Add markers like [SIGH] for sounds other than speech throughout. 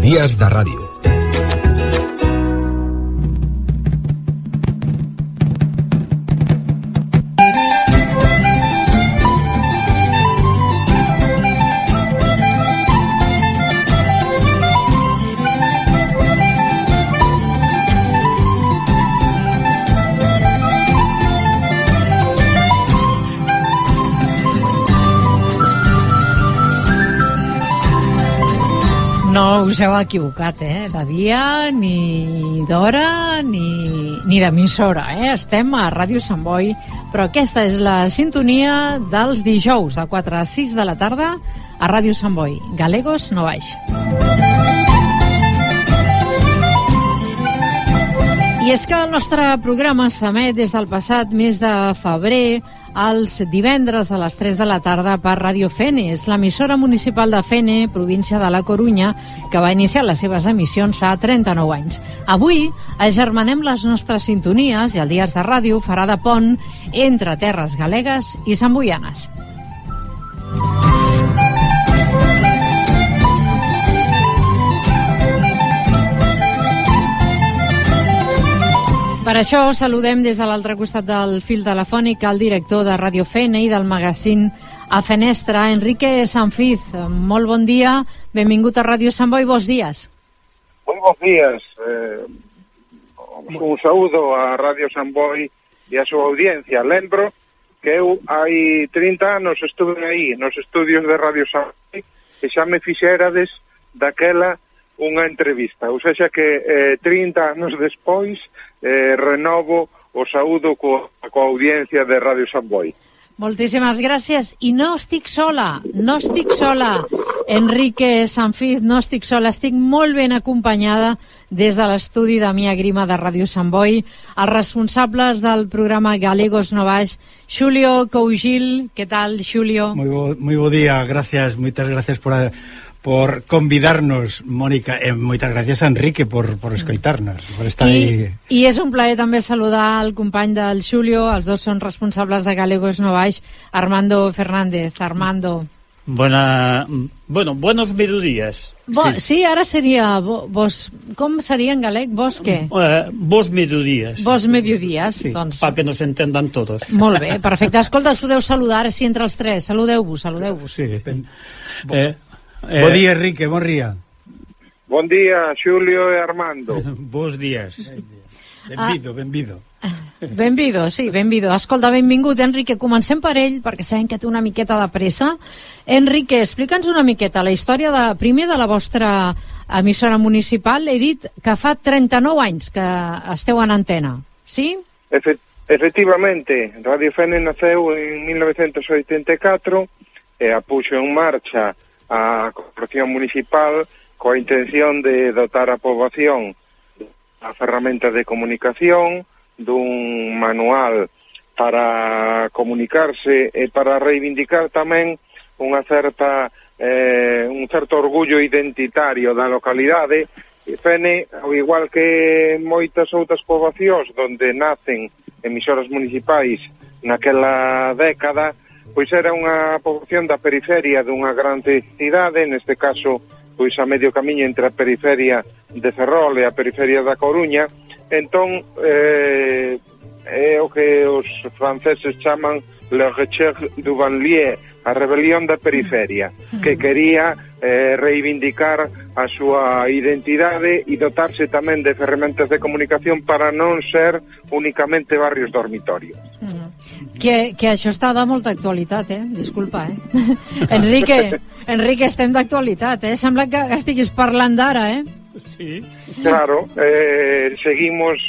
Días da Radio. Us heu equivocat, eh? De dia, ni d'hora, ni, ni d'emissora, eh? Estem a Ràdio Sant Boi, però aquesta és la sintonia dels dijous, de 4 a 6 de la tarda, a Ràdio Sant Boi. Galegos no baix. I és que el nostre programa s'emet des del passat mes de febrer els divendres a les 3 de la tarda per Radio Fene. És l'emissora municipal de Fene, província de la Corunya, que va iniciar les seves emissions fa 39 anys. Avui agermanem les nostres sintonies i el Dies de Ràdio farà de pont entre terres galegues i samboianes. Per això saludem des de l'altre costat del fil telefònic el director de Radio Fene i del magazín a Fenestra, Enrique Sanfiz. Molt bon dia, benvingut a Ràdio Sant Boi, bons dies. Muy buenos días. Eh, un saúdo a Radio San Boi e a súa audiencia. Lembro que eu hai 30 anos estuve aí nos estudios de Radio San Boi e xa me fixerades daquela unha entrevista. Ou seja que eh, 30 anos despois eh, renovo o saúdo co, coa audiencia de Radio San Boi. Moltíssimes gràcies. I no estic sola, no estic sola, Enrique Sanfiz, no estic sola, estic molt ben acompanyada des de l'estudi de Mia Grima de Ràdio Sant Boi, els responsables del programa Galegos Novaix, Xulio Cougil, què tal, Xulio? Muy bo, muy bo día, gracias, moitas gracias por por convidarnos, Mónica, e moitas gracias a Enrique por, por escoitarnos, por estar I, aí. I és un plaer també saludar el company del Xulio, els dos són responsables de Galegos No Baix, Armando Fernández. Armando. Buena, bueno, buenos mediodías. Bo, sí. sí, ara seria bo, vos, com seria en galec? Vos què? Uh, vos mediodías. Vos mediodías, sí, doncs. Para que nos entendan todos. Molt bé, perfecte. Escolta, us podeu saludar si entre els tres. Saludeu-vos, saludeu-vos. Sí. Eh, eh, bon dia, Enrique, bon dia. Bon dia, Xulio e Armando. [LAUGHS] Bos días. Benvido, benvido. Benvido, sí, benvido. Escolta, benvingut, Enrique. Comencem per ell, perquè sabem que té una miqueta de pressa. Enrique, explica'ns una miqueta la història de, primer de la vostra emissora municipal. He dit que fa 39 anys que esteu en antena, sí? Efe efectivamente, Radio Fene naceu en 1984 e a puxo en marcha a Corporación Municipal coa intención de dotar a poboación a ferramenta de comunicación dun manual para comunicarse e para reivindicar tamén unha certa eh, un certo orgullo identitario da localidade. Fene, ao igual que moitas outras poboacións donde nacen emisoras municipais naquela década, pois era unha poboación da periferia dunha grande cidade, neste caso pois a medio camiño entre a periferia de Ferrol e a periferia da Coruña, entón eh, é o que os franceses chaman le recherche du banlieue, a rebelión da periferia, que quería eh, reivindicar a súa identidade e dotarse tamén de ferramentas de comunicación para non ser únicamente barrios dormitorios. -hmm. Que, que això està de molta actualitat, eh? Disculpa, eh? [LAUGHS] Enrique, Enrique, estem d'actualitat, eh? Sembla que estiguis parlant d'ara, eh? Sí. Claro, eh, seguimos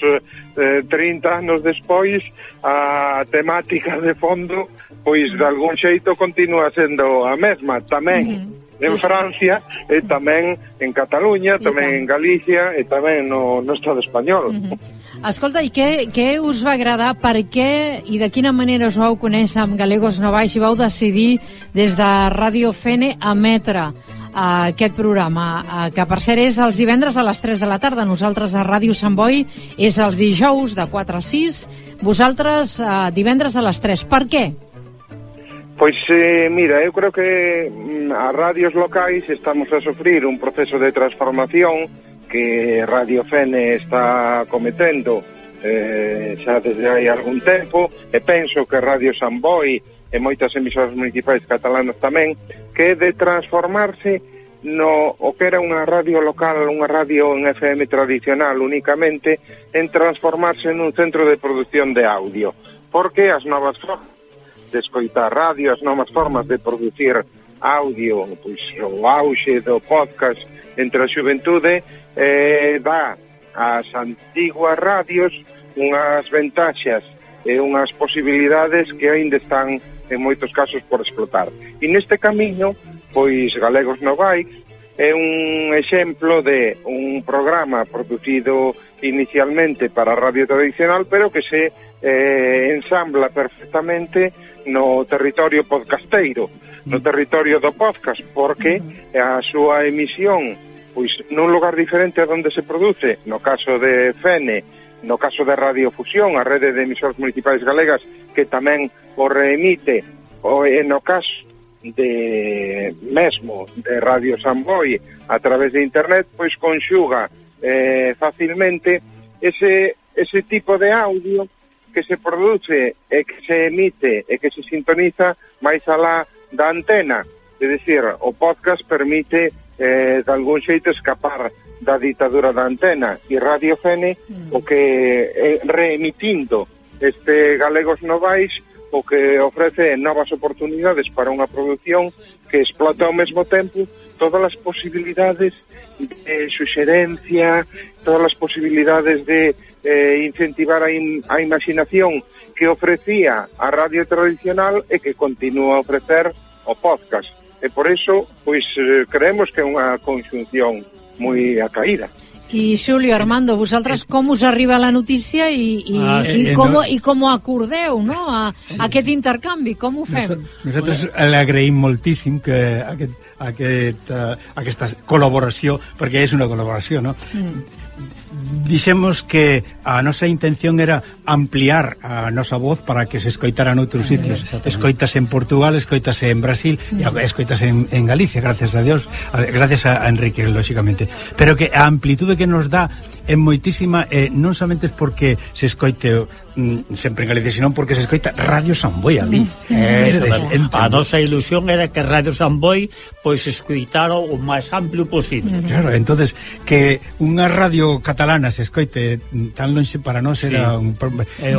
eh, 30 anos despois a temática de fondo pois de algún xeito continúa sendo a mesma tamén uh -huh en Francia e tamén en Cataluña, tamén en Galicia e tamén no, no Estado español. Uh -huh. Ascolta, e que, que us va agradar? Per què i de quina manera us vau conèixer amb Galegos Novais i vau decidir des de Radio Fene emetre? A aquest programa, uh, que per cert és els divendres a les 3 de la tarda. Nosaltres a Ràdio Sant Boi és els dijous de 4 a 6, vosaltres uh, divendres a les 3. Per què? Pois, eh, mira, eu creo que mm, as radios locais estamos a sufrir un proceso de transformación que Radio Fene está cometendo eh, xa desde hai algún tempo e penso que Radio Samboy e moitas emisoras municipais catalanas tamén, que é de transformarse no o que era unha radio local, unha radio en FM tradicional únicamente, en transformarse nun centro de produción de audio. Porque as novas formas de escoitar radio, as novas formas de producir audio, pois, o auxe do podcast entre a xuventude, eh, dá ás antiguas radios unhas ventaxas e unhas posibilidades que aínda están en moitos casos por explotar. E neste camiño, pois Galegos Novais é un exemplo de un programa producido inicialmente para a radio tradicional, pero que se eh, ensambla perfectamente no territorio podcasteiro, no territorio do podcast, porque a súa emisión pois nun lugar diferente a donde se produce, no caso de Fene, No caso da radiofusión, a rede de emisores municipais galegas que tamén o reemite, o, e no caso de mesmo de Radio Samboy a través de internet, pois conxuga eh, facilmente ese, ese tipo de audio que se produce e que se emite e que se sintoniza máis alá da antena. É dicir, o podcast permite eh, de algún xeito escapar da ditadura da antena e Radio Fene mm. o que eh, reemitindo este Galegos Novais o que ofrece novas oportunidades para unha produción que explota ao mesmo tempo todas as posibilidades de suxerencia, todas as posibilidades de eh, incentivar a, in, a imaginación que ofrecía a radio tradicional e que continúa a ofrecer o podcast. E por eso, pois, eh, creemos que é unha conxunción moi acaída. I Xulio Armando, vosaltres com us arriba la notícia i, i, ah, i, eh, com, no... i com acordeu no? a, a aquest intercanvi? Com ho fem? Nosaltres l'agraïm moltíssim que aquest, aquest, uh, aquesta col·laboració, perquè és una col·laboració, no? Mm dixemos que a nosa intención era ampliar a nosa voz para que se escoitara noutros ah, sitios. Escoitase en Portugal, escoitase en Brasil e escoitase en, en Galicia, gracias a Dios, gracias a Enrique, lógicamente. Pero que a amplitude que nos dá é moitísima, eh, non somente porque se escoite Mm, sempre en Galicia, senón porque se escoita Radio Samboy ali. Mm. Eh, mm. a nosa ilusión era que Radio Samboy pois escoitara o máis amplio posible. Claro, entonces que unha radio catalana se escoite tan lonxe para nós era sí, un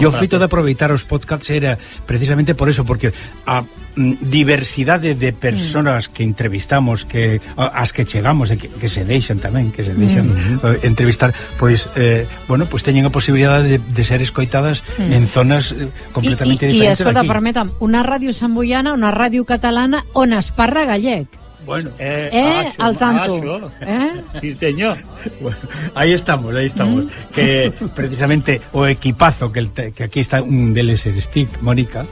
Yo fito de aproveitar os podcasts era precisamente por eso, porque a diversidade de personas mm. que entrevistamos, que as que chegamos e que, que se deixan tamén, que se deixan mm. Eh, entrevistar, pois eh, bueno, pois teñen a posibilidade de, de ser escoitadas mm. en zonas eh, completamente y, y, diferentes. Escolta, permetam, unha radio samboyana, unha radio catalana o Nasparra gallec. Bueno, eh, eh aso, al tanto. Aso. Eh? Sí, señor. Bueno, ahí estamos, ahí estamos. Mm. Que precisamente o equipazo que, el, que aquí está un deles el Stick, Mónica,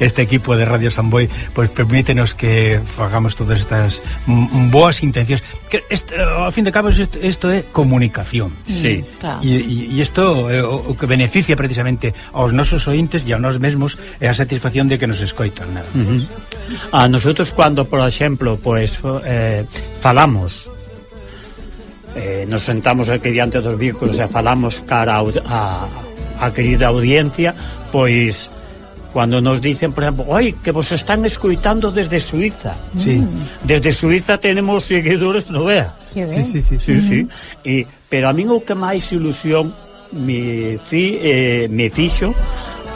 este equipo de Radio Samboy pues permítenos que fagamos todas estas boas intencións que este, eh, ao fin de cabo isto, isto é comunicación mm, sí. claro. e isto é eh, o, o que beneficia precisamente aos nosos ointes e a nós mesmos é a satisfacción de que nos escoitan nada. Uh -huh. a nosotros cuando por exemplo pues, eh, falamos eh, nos sentamos aquí diante dos vínculos e falamos cara a, a, a querida audiencia pois Cuando nos dicen, por ejemplo, ¡ay, que vos están escuitando desde Suiza! Sí. Mm. Desde Suiza tenemos seguidores, no vea. Sí, sí, sí. sí, uh -huh. sí. E, pero a min o que máis ilusión me, fi, eh, me fixo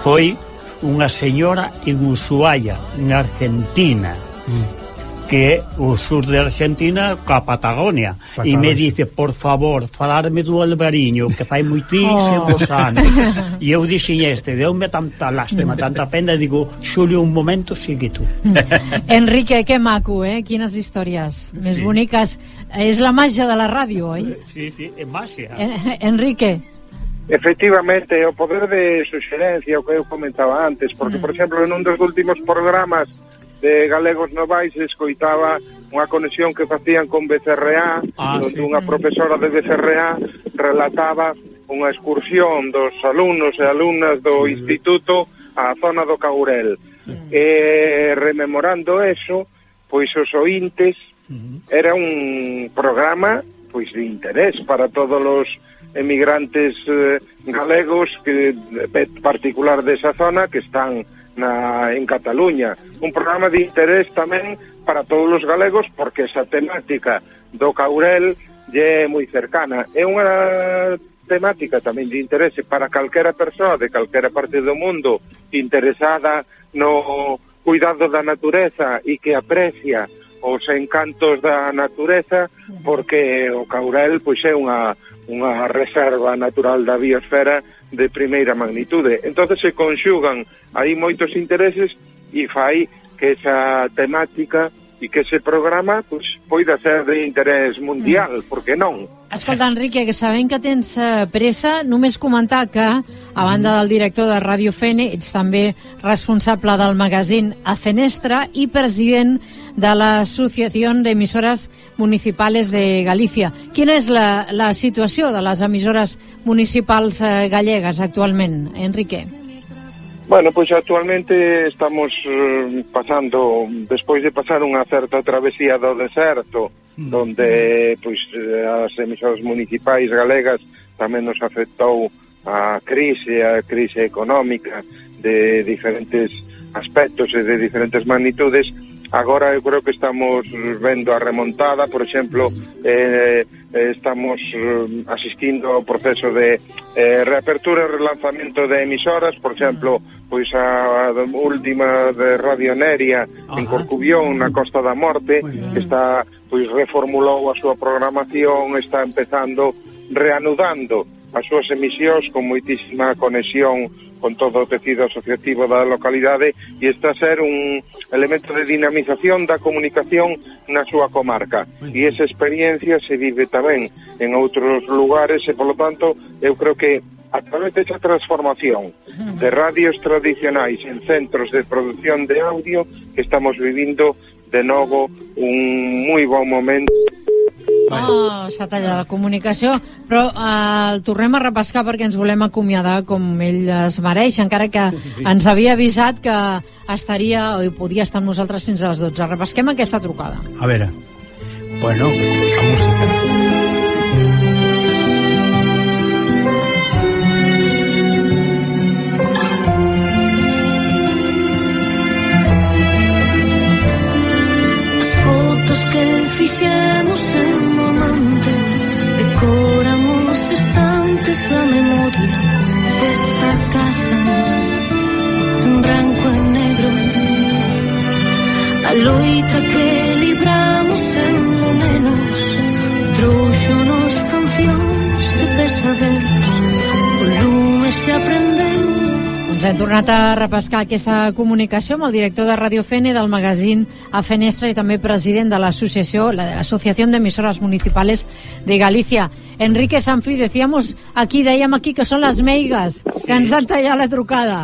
foi unha señora en Ushuaia, en Argentina, mm que é o sur de Argentina ca Patagonia e me dice, por favor, falarme do Albariño que fai moitísimos oh. anos [LAUGHS] e eu dixen este deu-me tanta lástima, mm. tanta pena digo, Xulio, un momento, sigue tú mm. [LAUGHS] Enrique, que maco, eh? Quines històries més sí. boniques és la màgia de la ràdio, oi? Eh. Eh, sí, sí, é màgia en Enrique Efectivamente, o poder de suxerencia o que eu comentaba antes, porque, mm. por exemplo, en un dos últimos programas de galegos novais escoitaba unha conexión que facían con BCRA, ah, onde sí. unha profesora de BCRA relataba unha excursión dos alumnos e alumnas do sí. instituto á zona do Caurel. Mm. E rememorando eso, pois os ointes mm. era un programa pois de interés para todos os emigrantes eh, galegos que, particular desa zona que están na, en Cataluña. Un programa de interés tamén para todos os galegos porque esa temática do Caurel lle moi cercana. É unha temática tamén de interese para calquera persoa de calquera parte do mundo interesada no cuidado da natureza e que aprecia os encantos da natureza porque o Caurel pois é unha, unha reserva natural da biosfera de primeira magnitude. Entonces se conxugan aí moitos intereses e fai que esa temática e que ese programa pues, poida ser de interés mundial, mm. porque non? Escolta, Enrique, que sabem que tens uh, pressa, només comentar que, a banda del director de Ràdio Fene, ets també responsable del magazín A Fenestra i president de la Asociación de Emisoras Municipales de Galícia. Quina és la, la situació de les emissores municipals eh, gallegas actualment, Enrique? Bueno, pois pues actualmente estamos eh, pasando, despois de pasar unha certa travesía do deserto, mm. donde pois as emisoras municipais galegas tamén nos afectou a crise, a crise económica de diferentes aspectos e de diferentes magnitudes, Agora eu creo que estamos vendo a remontada, por exemplo, eh, eh estamos eh, asistindo ao proceso de eh, reapertura e relanzamento de emisoras, por exemplo, pois a, a última de Radio Neria Ajá. en Corcubión, na Costa da Morte, que está pois reformulou a súa programación, está empezando reanudando as súas emisións con moitísima conexión con todo o tecido asociativo da localidade e está a ser un elemento de dinamización da comunicación na súa comarca. E esa experiencia se vive tamén en outros lugares e, polo tanto, eu creo que a través desa transformación de radios tradicionais en centros de producción de audio que estamos vivindo de novo un moi bon momento Oh, s'ha tallat la comunicació, però eh, el tornem a repescar perquè ens volem acomiadar com ell es mereix, encara que ens havia avisat que estaria o podia estar amb nosaltres fins a les 12. Repesquem aquesta trucada. A veure, bueno, la música. loita que libramos en momenos, trouxonos cancións de pesadelo Ens hem tornat a repescar aquesta comunicació amb el director de Radio Fene del magazín A Fenestra i també president de l'associació, l'Associació d'Emissores Municipals de Galícia. Enrique Sanfi, decíamos aquí, dèiem aquí que són les meigas, que ens han tallat la trucada.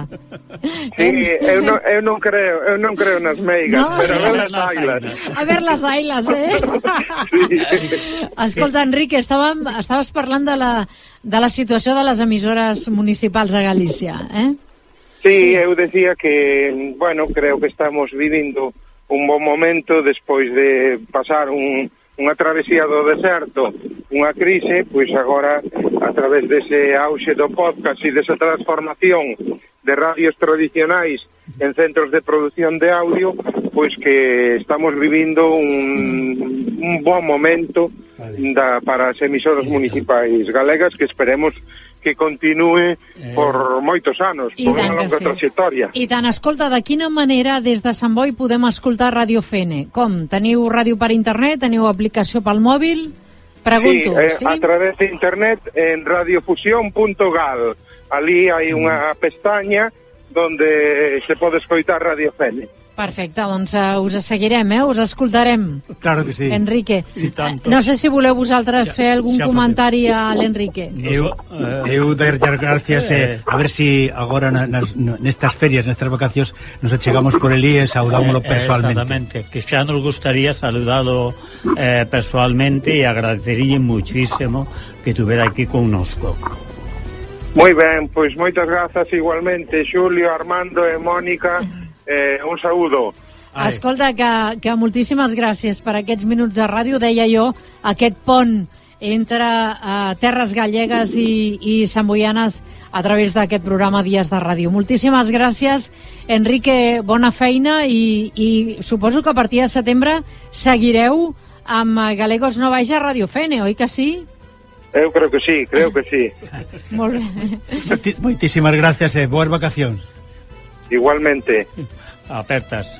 Sí, eu non, eu non creo, eu non creo nas meigas, no, pero a ver las ailas. A ver las ailas, eh? Sí. Escolta, Enrique, estàvem, estaves parlant de la, de la situació de les emissores municipals a Galícia, eh? Sí, sí, eu decía que, bueno, creo que estamos vivindo un bon momento despois de pasar un, unha travesía do deserto, unha crise, pois agora a través dese auxe do podcast e desa transformación de radios tradicionais en centros de produción de audio, pois que estamos vivindo un, un bom momento vale. da, para as emisoras municipais galegas que esperemos que continúe eh. por moitos anos, I por unha longa sí. trayectoria. I tant, escolta, de quina manera des de Sant Boi podem escoltar Radio Fene? Com? Teniu ràdio per internet? Teniu aplicació pel mòbil? Pregunto, sí, eh, sí? a través de internet en radiofusión.gal. Ali hai unha pestaña donde se pode escoitar Radio Félix. Perfecte, doncs uh, us seguirem, eh? us escoltarem. Claro que sí. Enrique, sí, tanto. no sé si voleu vosaltres ja, fer algun ja comentari a l'Enrique. Eu, eu eh, dar gracias, eh, a ver si agora nas, nestas ferias, nestas vacacións, nos achegamos por el e saudámoslo eh, personalmente. Exactamente, que xa nos gustaría saludarlo eh, personalmente e agradecería muchísimo que tuviera aquí connosco. Moi ben, pois moitas grazas igualmente, Xulio, Armando e Mónica eh, un saludo. Ai. Escolta, que, que moltíssimes gràcies per aquests minuts de ràdio. Deia jo, aquest pont entre uh, Terres Gallegues i, i Samboianes a través d'aquest programa Dies de Ràdio. Moltíssimes gràcies, Enrique, bona feina i, i suposo que a partir de setembre seguireu amb Galegos no Baix a Radio Fene, oi que sí? Eu creo que sí, creo que sí. [LAUGHS] Molt bé. Moitísimas gracias e eh, boas vacacións. Igualmente. Apertas.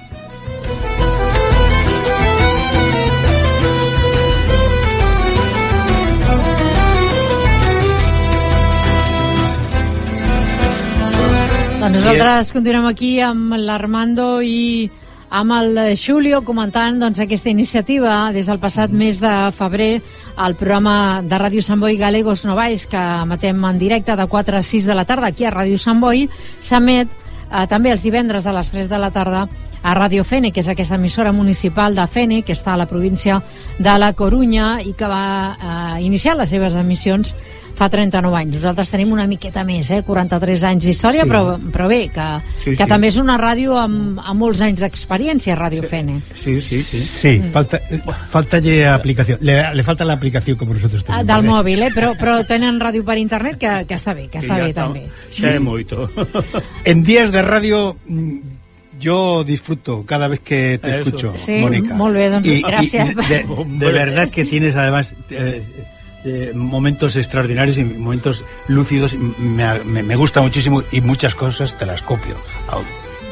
Doncs nosaltres continuem aquí amb l'Armando i amb el Xulio comentant doncs, aquesta iniciativa des del passat mes de febrer al programa de Ràdio Sant Boi Galegos Novais que emetem en directe de 4 a 6 de la tarda aquí a Ràdio Sant Boi s'emet eh, també els divendres a les 3 de la tarda a Radio Fene, que és aquesta emissora municipal de Fene, que està a la província de la Corunya i que va eh, iniciar les seves emissions fa 39 anys. Nosaltres tenim una miqueta més, eh? 43 anys d'història, sí. però, però bé, que, sí, que sí. també és una ràdio amb, amb molts anys d'experiència, Ràdio sí. Fene. Sí, sí, sí. Sí, mm. falta, falta aplicació. Le, le falta la aplicació com nosotros tenemos. Del eh? mòbil, eh? Però, però tenen ràdio per internet que, que està bé, que està bé també. Sí, sí. moito. [LAUGHS] En días de radio mm, yo disfruto cada vez que te Eso. escucho, sí, Mónica. Molt bé, doncs, y, gràcies. Y de, [LAUGHS] de verdad que tienes además eh, eh, momentos extraordinarios y momentos lúcidos. Me, me, me, gusta muchísimo y muchas cosas te las copio.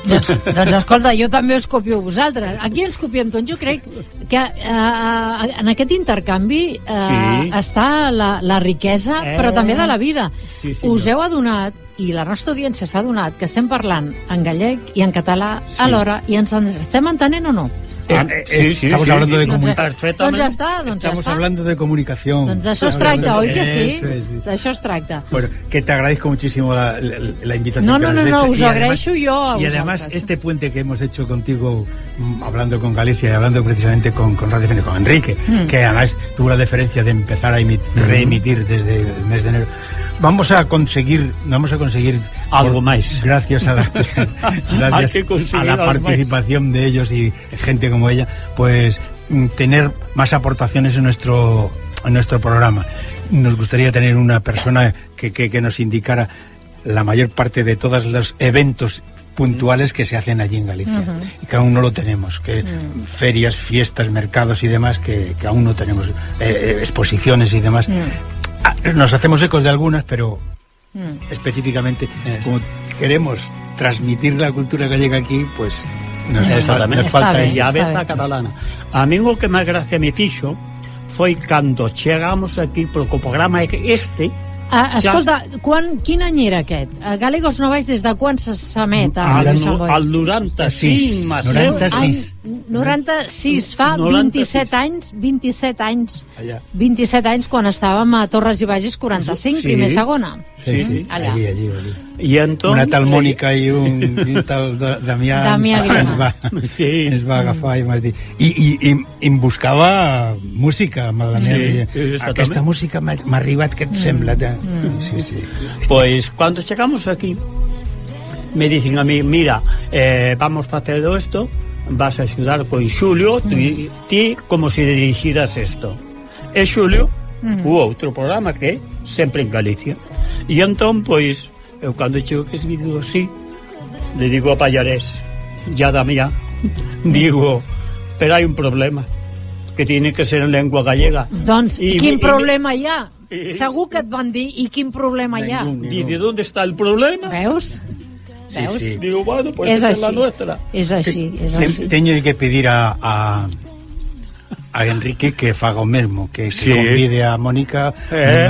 Doncs, doncs escolta, jo també us copio vosaltres. Aquí ens copiem tots. Jo crec que uh, en aquest intercanvi uh, sí. està la, la riquesa, eh. però també de la vida. Sí, sí, us heu adonat, i la nostra audiència s'ha adonat, que estem parlant en gallec i en català sí. alhora, i ens estem entenent o no? Ah, eh, sí, sí, estamos sí, hablando sí, de comunicación. Doncs ja està, doncs Estamos ja està. hablando de comunicación. Doncs d'això es tracta, oi que sí? D'això es tracta. Bueno, que te agradezco muchísimo la, la, la invitación no, que no, no, no, no, us agradeixo jo a Y además, este puente que hemos hecho contigo, mm, hablando con Galicia y hablando precisamente con, con Radio Fene, con Enrique, mm. que además tuvo la deferencia de empezar a emitir, mm. reemitir desde el mes de enero vamos a conseguir vamos a conseguir algo más. Gracias a la, [LAUGHS] gracias a la participación de ellos y gente como ella pues mm, tener más aportaciones en nuestro en nuestro programa. Nos gustaría tener una persona que, que, que nos indicara la mayor parte de todos los eventos puntuales que se hacen allí en Galicia uh -huh. y que aún no lo tenemos que uh -huh. ferias, fiestas, mercados y demás que, que aún no tenemos eh, eh exposiciones y demás. Uh -huh Ah, nos hacemos ecos de algunas, pero mm. específicamente, como queremos transmitir la cultura gallega aquí, pues nos, fa, nos falta esa a catalana. A mí o que máis gracia me fixo foi cando chegamos aquí pro programa este Ah, escolta, quan, quin any era aquest? A Galegos Novais des de quan s'emet a al, no, al 96, 96. 96, fa 27 anys, 27 anys, Allà. 27 anys quan estàvem a Torres i Bages 45, sí. primer segona. Sí, sí, allà. Allí, allí, allí. I entonces... Una tal Mònica i un, un tal Damià, Damià ens, va, sí. ens va agafar i m'ha dit... I, i, i, i em buscava música amb la meva sí, Aquesta música m'ha arribat, què et mm. sembla? Mm. sí, sí. Pois, cando chegamos aquí, me dicen a mí, mira, eh, vamos facer isto, vas a axudar con Xulio, mm. ti como se dirigiras isto. E Xulio, mm. o outro programa que sempre en Galicia. E entón, pois, eu cando chego que esvido así, le digo a Pallarés, ya da mía, digo, pero hai un problema, que tiene que ser en lengua gallega. Doncs, i, quin i, problema hi ha? I, Segur que et van dir, i quin problema hi ha? I de dónde está el problema? Veus? Sí, Veus? sí. Digo, bueno, pues es, es la nuestra. És així, és així. Teño que pedir a, a a Enrique que faga o mesmo que, que sí. convide a Mónica eh?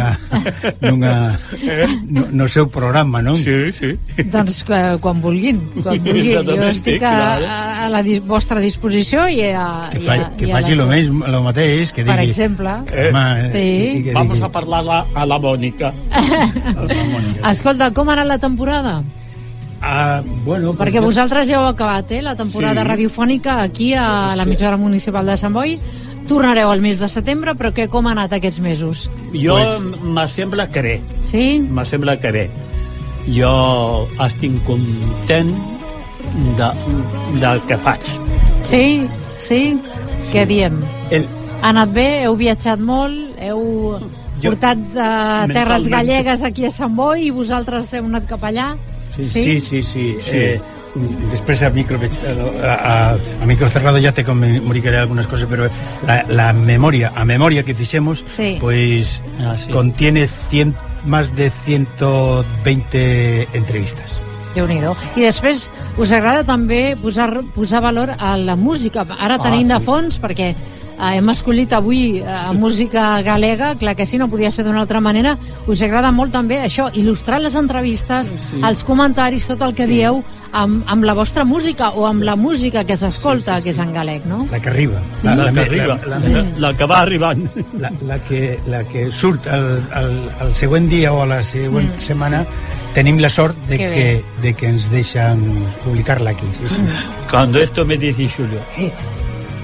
nunha, nunha [LAUGHS] no, no seu programa, non? Sí, sí. Doncs eh, quan vulguin, quan [LAUGHS] vulguin. Jo estic a, a la dis vostra disposició i a, que, fa, i a, que i faci lo, mesmo, lo mateix que digui, per exemple eh? Home, eh, sí. que vamos a parlar a, a la Mònica [LAUGHS] escolta, com ha anat la temporada? Ah, bueno, perquè pues, vosaltres ja heu acabat eh, la temporada sí. radiofònica aquí a l'emissora municipal de Sant Boi tornareu al mes de setembre, però què, com ha anat aquests mesos? Jo pues... me sembla que bé. Sí? Me sembla que bé. Jo estic content de, del que faig. Sí, sí, què diem? El, Ha anat bé, heu viatjat molt, heu Jo- portat uh, terres Mentalment. gallegues aquí a Sant Boi i vosaltres heu anat cap allà? Sí, sí, sí. sí. Eh, després a micro, veig- a, a, a micro cerrado ya te comunicaré algunas cosas, pero la, la memoria, a memoria que fixemos, Sí. pues Ah, sí. contiene 100, más de 120 entrevistas. déu nhi I després us agrada també posar, posar valor a la música. Ara Ah, tenim de sí. fons, perquè eh, hem escollit avui eh, música galega, clar que sí, no podia ser d'una altra manera. Us agrada molt també això, il·lustrar les entrevistes, sí. els comentaris, tot el que sí. dieu, amb, amb la vostra música o amb la música que s'escolta, sí, sí, sí. que és en galec, no? La que arriba. La, la, que me- arriba, La, la, la, la, la que va arribant. la, la, que, la que surt el, el, el següent dia o a la següent mm, setmana tenim la sort de Que que, de que ens deixen publicar-la aquí. Sí, sí. Cuando esto me dice Julio, eh,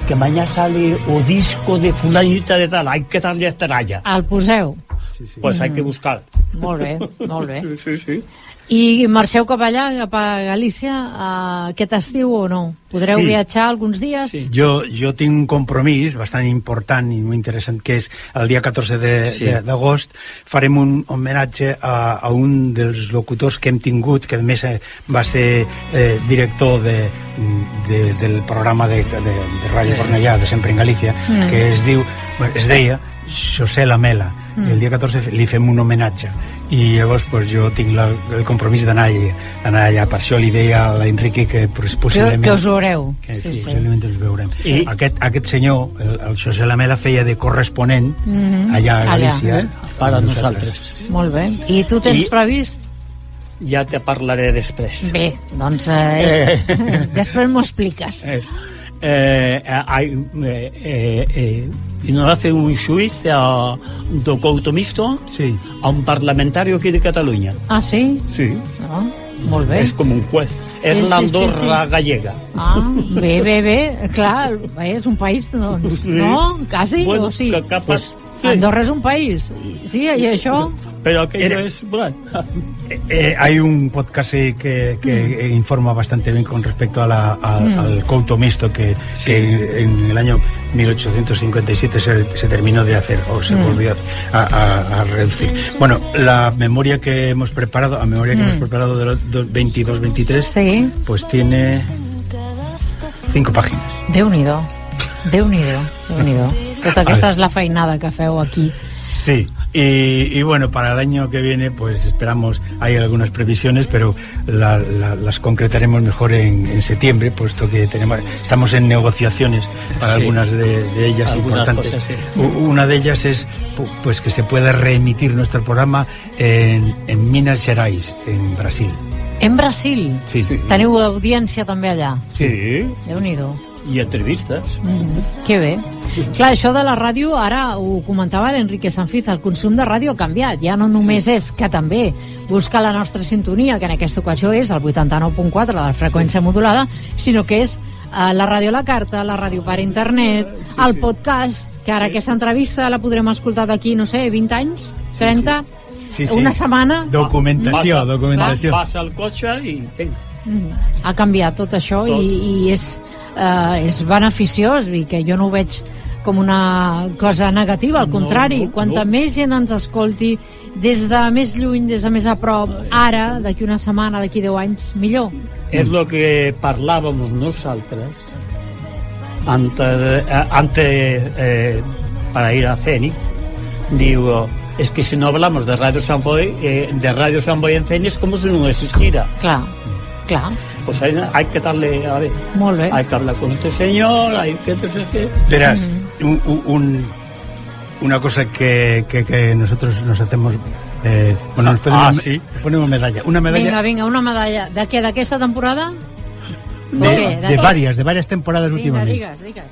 que mañana sale o disco de fulanita de tal, hay que darle estrella. El poseu. Sí, sí. Pues hay que buscar. Molt bé, molt bé. Sí, sí. I marxeu cap allà, cap a Galícia, uh, aquest estiu o no? Podreu Sí. viatjar alguns dies? Sí. Jo, jo tinc un compromís bastant important i molt interessant que és el dia 14 de- Sí. d'agost farem un homenatge a, a un dels locutors que hem tingut que a més eh, va ser eh, director de, de, del programa de, de, de Ràdio Cornellà de Sempre en Galícia mm. que es diu, es deia José Lamela mm. el dia 14 li fem un homenatge i llavors pues, jo tinc la, el compromís d'anar allà, allà per això li deia a l'Enrique que pues, Que, possiblement que us veureu. que sí, sí, possiblement ens veurem. I... I- Aquest, aquest senyor, el, el José Lamela, feia de corresponent mm -hmm. allà a Allà. Galícia. Eh? Para nosaltres. Molt bé. I tu tens I- previst? Ja te parlaré després. Bé, doncs eh, és... després m'ho expliques. Eh, eh, hai, eh, eh, eh, nos hace un xuiz a, do Couto Mixto Sí. a un parlamentario aquí de Cataluña. Ah, sí? Sí, Ah, molt bé. es como un juez. Sí, es sí, la sí, Andorra sí. gallega. Ah, bé, bé, bé. Clar, és un país, doncs, Sí. no? Quasi, Bueno, o sí? que capaz- sí. Andorra és un país. Sí, i això... Pero aquello es... Bueno, Eh, hay un podcast eh, que, que informa bastante bien con respecto a la, a- al couto mixto que, que en el año 1857 se, se terminó de hacer o se volvió a, a- a reducir. Bueno, la memoria que hemos preparado, la memoria que hemos preparado de los 22-23, Sí. pues tiene cinco páginas. Déu-n'hi-do. Déu-n'hi-do. Déu-n'hi-do. [LAUGHS] Tota aquesta és la feinada que feu aquí. Sí, y, y bueno, para el año que viene, pues esperamos, hay algunas previsiones, pero la- la- las concretaremos mejor en, en septiembre, puesto que tenemos, estamos en negociaciones para Sí. algunas de, de ellas Algunas importantes. cosas, sí. U- Una de ellas es pu- pues que se pueda reemitir nuestro programa en, en Minas Gerais, en Brasil. En Brasil. Sí, sí. Teniu audiència també allà. sí, Déu-n'hi-do. Y entrevistas. Mm, que bé. Clar, això de la ràdio, ara ho comentava l'Enrique Sanfiz, el consum de ràdio ha canviat. Ja no només és que també busca la nostra sintonia, que en aquesta ocasió és el 89.4 de la freqüència modulada, sinó que és eh, la ràdio a la carta, la ràdio per internet, el podcast, que ara aquesta entrevista la podrem escoltar d'aquí, no sé, 20 anys? 30? Sí, sí. Una setmana? Documentació, documentació. Vas al cotxe i... Vinga. Mm, ha canviat tot això Tot. i, i és, eh, és beneficiós i que jo no ho veig com una cosa negativa, al No, contrari, no, quanta no. més gent ens escolti des de més lluny, des de més a prop, ara, d'aquí una setmana, d'aquí 10 anys, millor. Es lo que parlábamos nosotras antes, eh, antes eh, para ir a Fénix. Digo, es que si no hablamos de Radio San Boy, eh, de Radio San Boy en Fénix, como si no existiera. Clar, clar, Pues hay, hay que darle, a ver, molt bé. hay que hablar con este señor, hay que qué. Verás, un, un- una cosa que, que, que nosotros nos hacemos. eh, bueno, nos ponemos, Ah, sí. nos ponemos medalla. Una medalla Vinga, vinga, una medalla. De què, d'aquesta temporada? de, ¿Por qué? de varias, de varias temporadas Vinga, últimamente. digues, digues.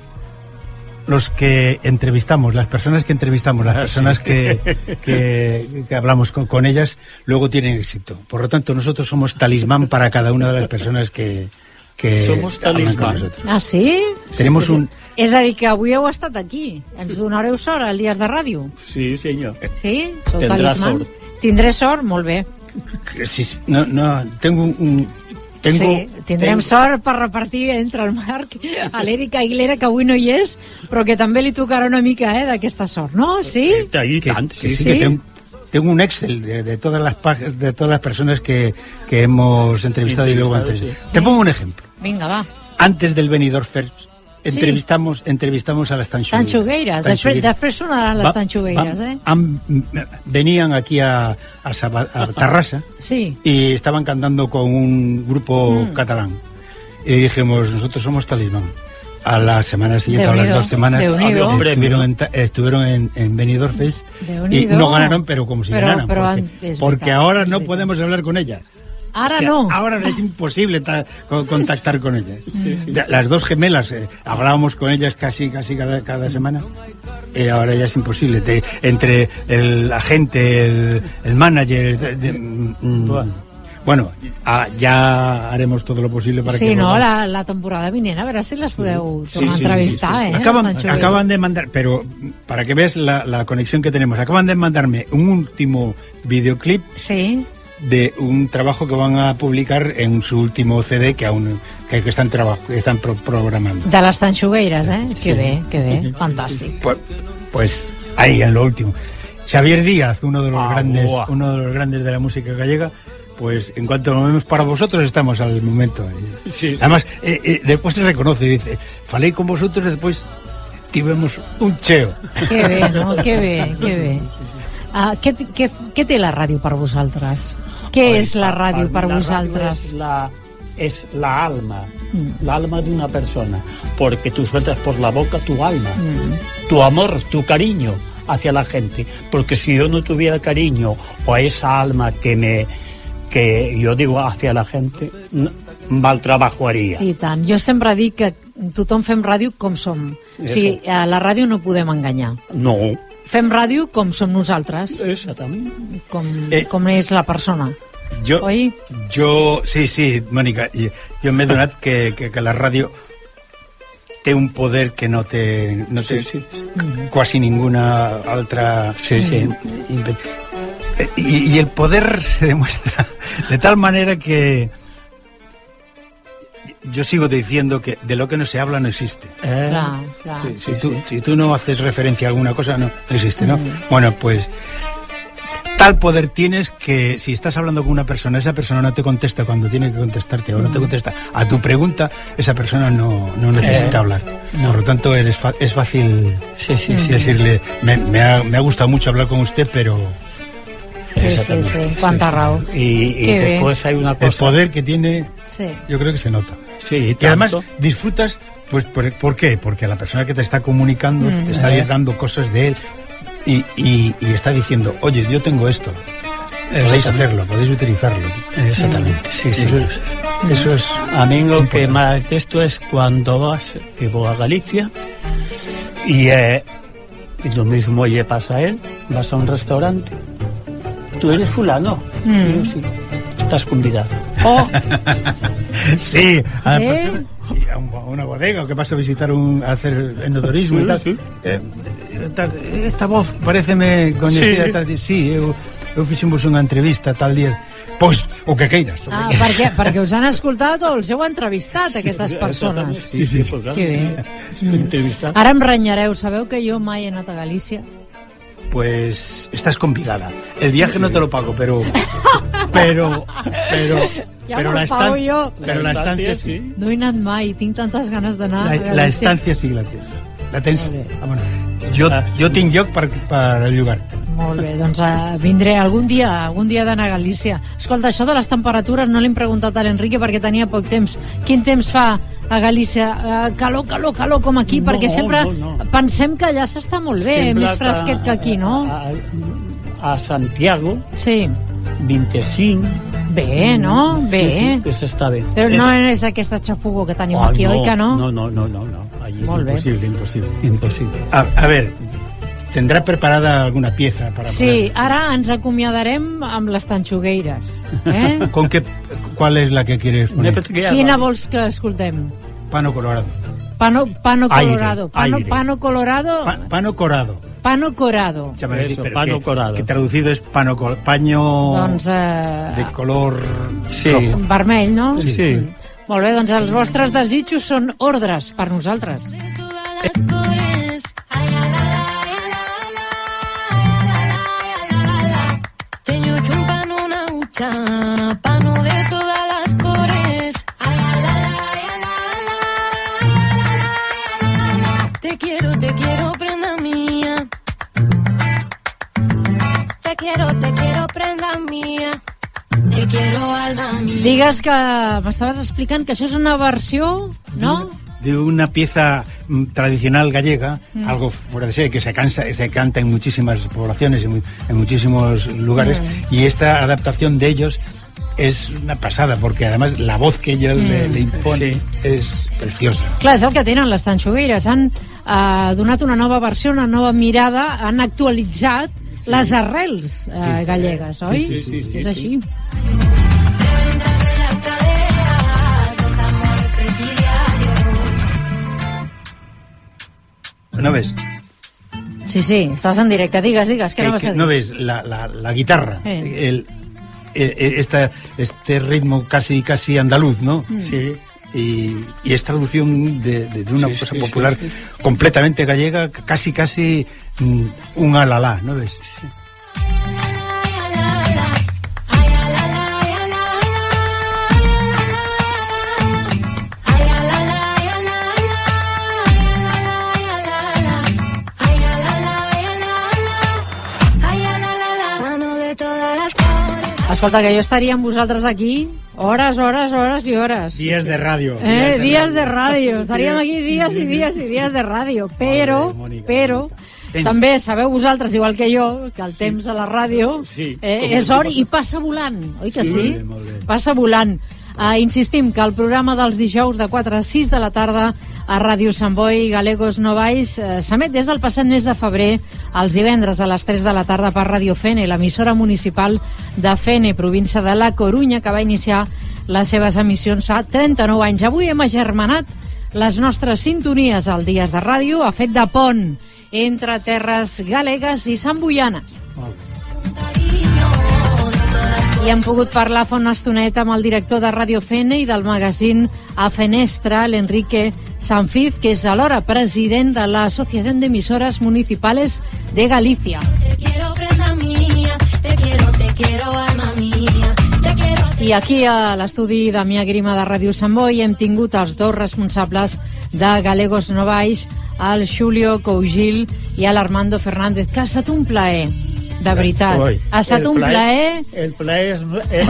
Los que entrevistamos, las personas que entrevistamos, las personas que, [LAUGHS] que, que hablamos con, con ellas, luego tienen éxito. Por lo tanto, nosotros somos talismán para cada una de las personas que, que Somos talismán. nosotros. Ah, sí? Tenemos un... És a dir, que avui heu estat aquí. Ens donareu sort al Dies de Ràdio. Sí, señor. Sí? Sou Tindrà talismán? sort. Tindré sort? Molt bé. sí, no, no, tengo un, un- Tengo, sí, tindrem tengo- sort per repartir entre el Marc, [LAUGHS] a l'Eric Aguilera, que avui no hi és, però que també li tocarà una mica eh, d'aquesta sort, no? Sí? I que, tant, sí, sí, sí. que Sí. tengo, tengo un Excel de, de todas las de todas las personas que, que hemos entrevistado y luego Entrevistado, antes. Te pongo un ejemplo. Vinga, va. Antes del Benidorm Fest entrevistamos entrevistamos a las tanxugueiras. Tanxugueires. Després, Tanxugueiras. després sonaran les Va- tanxugueires, va- eh? venían aquí a, a, Saba- a Tarrasa Sí. y estaban cantando con un grupo Mm. catalán. Y dijimos, nosotros somos Talismán. A la semana siguiente, a las dos semanas, estuvieron en, ta- estuvieron en, en Benidorm Fest y no ganaron, pero como si Pero- ganaran. pero porque antes, porque ahora no podemos hablar con ellas. O sea, no. Ahora es imposible ta- co- contactar con ellas. Las dos gemelas, eh, hablábamos con ellas casi casi cada, cada semana. Eh, ahora ya es imposible. Te- entre el agente, el, el manager. de- de- mm, mm, bueno, ah, ya haremos todo lo posible para Sí, que. no, vuelvan. la, la temporada vinent, a veure si les podeu tornar Sí, a sí, entrevistar, sí, sí. eh? Acaban, acaban de mandar, pero para que veas la, la conexión que tenemos, acaban de mandarme un último videoclip Sí, de un trabajo que van a publicar en su último CD que aún que, que están traba- están pro- programando. de les tanxugueires, eh? Que bé, que bé, fantàstic. Pues, pues ahí en lo último. Xavier Díaz, uno de los Ah, grandes, buah. uno de los grandes de la música gallega, pues en cuanto nos vemos para vosotros estamos al momento. Sí, sí. Además, eh, eh, después se reconoce, dice, falei con vosotros, después tivemos un cheo. Que bé, no? [LAUGHS] Que bé, que bé. Uh, què, què, què té la ràdio per vosaltres? Què és la ràdio per la radio vosaltres? Es la, es la alma, Mm. la alma de una persona, porque tú sueltas por la boca tu alma, Mm. tu amor, tu cariño hacia la gente, porque si yo no tuviera cariño o esa alma que me que yo digo hacia la gente, no- mal trabajo haría. I tant. Jo sempre dic que tothom fem ràdio com som. O sigui, a la ràdio no podem enganyar. No, Fem ràdio com som nosaltres, exactamente. com, Eh. com és la persona. Yo, Oi? yo sí, sí, Mónica, y- yo me he donat que, que, que la radio té un poder que no té, no té Sí, sí. quasi ninguna altra Sí, sí. Eh, y, y el poder se demuestra de tal manera que yo sigo diciendo que de lo que no se habla no existe. Eh, Clar, clar. sí, Si, tú, si tú no haces referencia a alguna cosa, no, no existe, ¿no? Bueno, pues tal poder tienes que si estás hablando con una persona, esa persona no te contesta cuando tiene que contestarte o no te contesta a tu pregunta, esa persona no, no necesita Eh, hablar. Por lo tanto, eres es fácil Sí, sí, sí. decirle, me, me ha, me ha gustado mucho hablar con usted, pero Sí, sí, sí, quanta raó. Y, y después hay una el cosa. poder que tiene, Sí. yo creo que se nota. Sí, Y además disfrutas, pues ¿por, por qué? Porque la persona que te está comunicando Mm. te está Eh. dando cosas de él y, y- y está diciendo, oye, yo tengo esto, podéis hacerlo, podéis utilizarlo. Exactamente, sí, sí. Eso es, eso es A mí lo que más de esto es cuando vas, que voy a Galicia y, eh, y lo mismo le pasa a él, vas a un restaurante, tú eres fulano, Mm. Y yo, sí, estás convidado. Oh, [LAUGHS] Sí, a, ¿Sí? persona- y a un- a una bodega o que vas a visitar un a hacer enoturismo Sí, y tal. sí. Eh, tal, esta voz pareceme coñecida Sí. tal, sí, eu, eu fixemos unha entrevista tal día. Pois, o que queiras. o que ah, perquè, perquè us han escoltat o els heu entrevistat, aquestes persones. Sí, sí, claro. Que bé. Entrevistar. Ara em renyareu, sabeu que jo mai he anat a Galícia? Pues estás convidada. El viaje no te lo pago, pero [LAUGHS] pero pero Ya [LAUGHS] pero me la estancia, yo. pero la estancia sí. No he anat mai, tinc tantes ganes d'anar La, la estancia sí la tens. La tens. Bé. Vámonos. Jo, Ah, jo tinc lloc per, per llogar. Molt bé, doncs uh, vindré algun dia, algun dia d'anar a Galícia. Escolta, això de les temperatures no l'hem preguntat a l'Enrique perquè tenia poc temps. Quin temps fa a Galícia? Uh, calor, calor, calor, com aquí, No, perquè sempre no, no. pensem que allà s'està molt bé, Sembla més fresquet que aquí, no? A, a Santiago, Sí. 25. Bé, no? Bé. Sí, sí, pues està bé. Però És- no és aquesta xafogó que tenim Ah, aquí, oi que no? No, no, no, no, no. Allí Molt bé. Imposible, imposible. Imposible. A, a ver, tendrá preparada alguna pieza para Sí, ara ens acomiadarem amb les tanxugueires. Eh? [LAUGHS] ¿Con qué, ¿Cuál es la que quieres poner? que Quina va. vols que escoltem? Pano colorado. Pano, pano Aire, colorado. Pano, aire. pano colorado. Pa- pano corado. Pano corado. Así, Eso, pero pano que, corado. que traducido es pano, col- paño Doncs eh, de color Sí. rojo. vermell, no? Sí. Sí. Mm. Molt bé, doncs els vostres desitjos són ordres per nosaltres. todas Digues que m'estaves explicant que això és una versió, no? de una pieza mm, tradicional gallega, algo fuera de serie, que se, cansa, se canta en muchísimas poblaciones, en, en muchísimos lugares, y esta adaptación de ellos es una pasada, porque además la voz que ellos le, le imponen es preciosa. Clar, és el que tenen les tanxogueires. Han eh, donat una nova versió, una nova mirada, han actualitzat les arrels eh, gallegues, oi? sí, sí, sí, és sí. així. Entre ¿No ves? Sí, sí, estàs en directe. Digues, digues, què Que- no vas que- a? ¿No ves? La, la, la guitarra, Eh. el, el- el- esta, este ritmo casi casi andaluz, ¿no? Sí. Y, y es traducción de, de- de una Sí, cosa sí, popular sí. completamente gallega, casi casi mm, un alalá, ¿no ves? Mano Escolta, que jo estaria amb vosaltres aquí hores, hores, hores i hores. Días de radio. Eh, días de ràdio. Estaríem aquí dies i dies i dies de ràdio. Però, Mònica, però, Temps. també sabeu vosaltres, igual que jo, que el temps a la ràdio Sí, eh, és hora i passa volant, oi que sí? Molt bé, molt bé. Passa volant. Uh, insistim que el programa dels dijous de 4 a 6 de la tarda a Ràdio Sant Boi Galegos Novais uh, s'emet des del passat mes de febrer els divendres a les 3 de la tarda per Radio Fene, l'emissora municipal de Fene, província de la Corunya, que va iniciar les seves emissions fa 39 anys. Avui hem agermanat les nostres sintonies al Dies de Ràdio, ha fet de pont entre terres galegues i samboianes. I hem pogut parlar fa una estoneta amb el director de Radio Fene i del magazín A Fenestra, l'Enrique Sanfiz, que és alhora president de l'Associació d'Emissores Municipales de Galícia. I aquí a l'estudi de Mia Grima de Ràdio Sant Boi hem tingut els dos responsables de Galegos Novais, el Julio Cougil i l'Armando Fernández, que ha estat un plaer, de veritat. Oi, Ha estat el un plaer El plaer és, és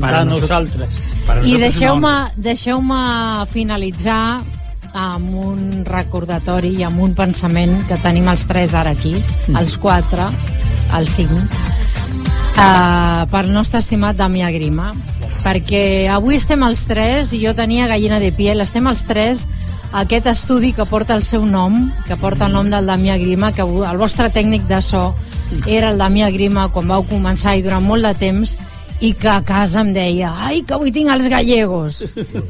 para de nosaltres. Para I deixeu-me no. deixeu finalitzar amb un recordatori i amb un pensament que tenim els tres ara aquí, els quatre, els cinc, uh, pel nostre estimat Damià Grima, perquè avui estem els tres, i jo tenia gallina de piel, estem els tres aquest estudi que porta el seu nom, que porta el nom del Damià Grima, que el vostre tècnic de so era el Damià Grima quan vau començar i durant molt de temps, i que a casa em deia ai, que avui tinc els gallegos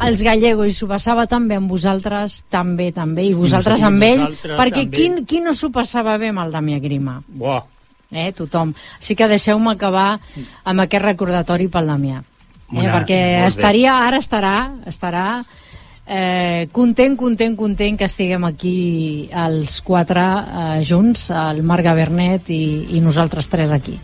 els gallegos, i s'ho passava tan bé amb vosaltres també, també, i vosaltres I amb ell perquè també. qui, qui no s'ho passava bé amb el Damià Grima? Buah. Eh, tothom. Així que deixeu-me acabar amb aquest recordatori pel Damià. Eh, Una- perquè bé. estaria, ara estarà, estarà eh, content, content, content que estiguem aquí els quatre eh, junts, el Marc Gabernet i, i nosaltres tres aquí.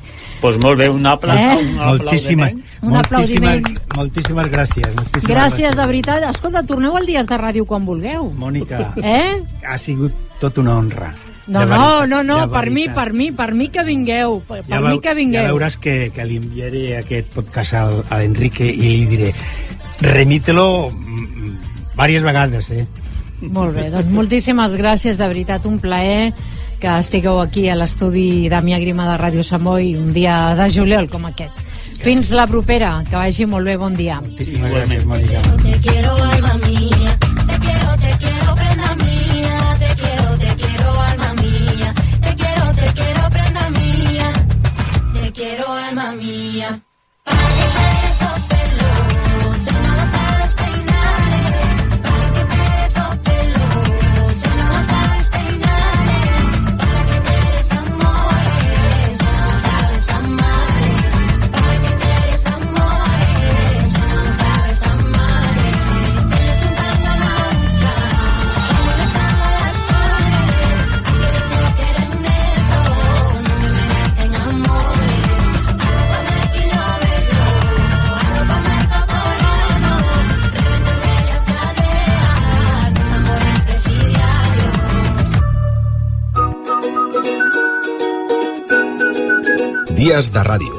Pues molt bé, un, Eh? un Moltíssimes, aplaudiment. Un moltíssimes, aplaudiment. moltíssimes gràcies. Moltíssimes Gràcies, de veritat. Escolta, torneu al Dies de Ràdio quan vulgueu. Mònica, Eh? ha sigut tot una honra. No, no, veritat, no, no, per mi, per mi, per mi que vingueu, per, mi veu- que vingueu. Ja veuràs que, que li enviaré aquest podcast al, a l'Enrique i li diré remítelo mm, diverses vegades, eh? Molt bé, doncs moltíssimes gràcies, de veritat, un plaer que estigueu aquí a l'estudi Damià Grima de Ràdio Samoi un dia de juliol com aquest. Fins la propera, que vagi molt bé, bon dia. Moltíssimes gràcies, Mònica. Días da radio.